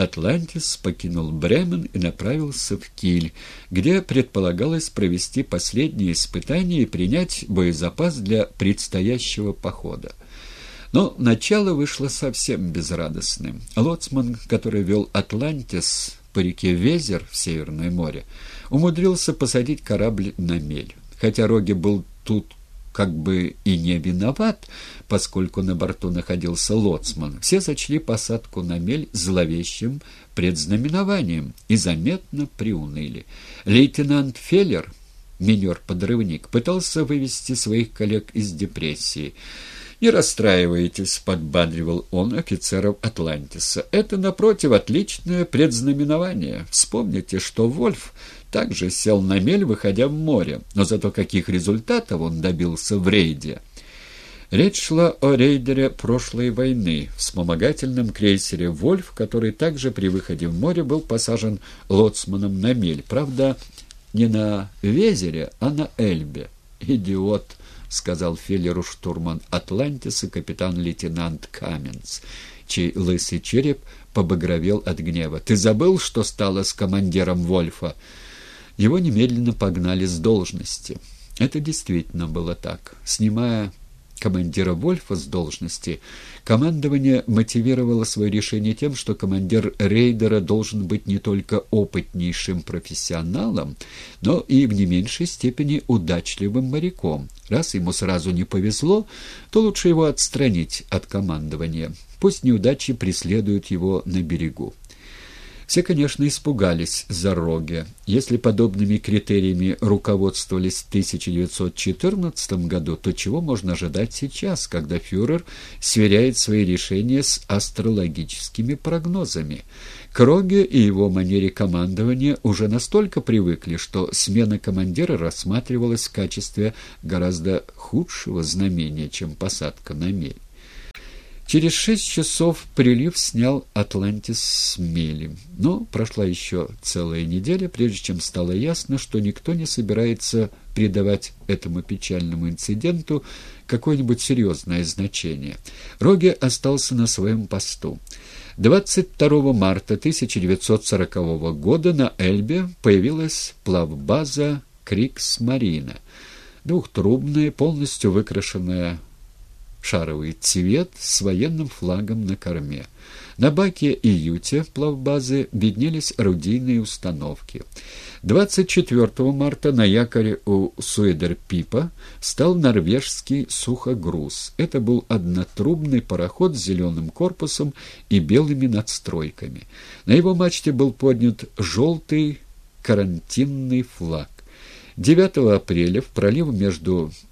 Атлантис покинул Бремен и направился в Киль, где предполагалось провести последние испытания и принять боезапас для предстоящего похода. Но начало вышло совсем безрадостным. Лоцман, который вел «Атлантис» по реке Везер в Северное море, умудрился посадить корабль на мель. Хотя Роги был тут как бы и не виноват, поскольку на борту находился лоцман, все сочли посадку на мель зловещим предзнаменованием и заметно приуныли. Лейтенант Феллер, минер-подрывник, пытался вывести своих коллег из депрессии. «Не расстраивайтесь», — подбадривал он офицеров Атлантиса. «Это, напротив, отличное предзнаменование. Вспомните, что Вольф также сел на мель, выходя в море, но зато каких результатов он добился в рейде. Речь шла о рейдере прошлой войны, вспомогательном крейсере «Вольф», который также при выходе в море был посажен лоцманом на мель. Правда, не на Везере, а на Эльбе. «Идиот!» — сказал Феллеру штурман Атлантиса капитан-лейтенант Каменц, чей лысый череп побагровел от гнева. «Ты забыл, что стало с командиром Вольфа?» Его немедленно погнали с должности. Это действительно было так. Снимая командира Вольфа с должности, командование мотивировало свое решение тем, что командир рейдера должен быть не только опытнейшим профессионалом, но и в не меньшей степени удачливым моряком. Раз ему сразу не повезло, то лучше его отстранить от командования. Пусть неудачи преследуют его на берегу. Все, конечно, испугались за Роге. Если подобными критериями руководствовались в 1914 году, то чего можно ожидать сейчас, когда фюрер сверяет свои решения с астрологическими прогнозами? К Роге и его манере командования уже настолько привыкли, что смена командира рассматривалась в качестве гораздо худшего знамения, чем посадка на мель. Через шесть часов прилив снял «Атлантис» с мели. Но прошла еще целая неделя, прежде чем стало ясно, что никто не собирается придавать этому печальному инциденту какое-нибудь серьезное значение. Роге остался на своем посту. 22 марта 1940 года на Эльбе появилась плавбаза «Крикс-Марина», двухтрубная, полностью выкрашенная шаровый цвет с военным флагом на корме. На баке и юте плавбазы виднелись орудийные установки. 24 марта на якоре у Суэдерпипа стал норвежский сухогруз. Это был однотрубный пароход с зеленым корпусом и белыми надстройками. На его мачте был поднят желтый карантинный флаг. 9 апреля в пролив между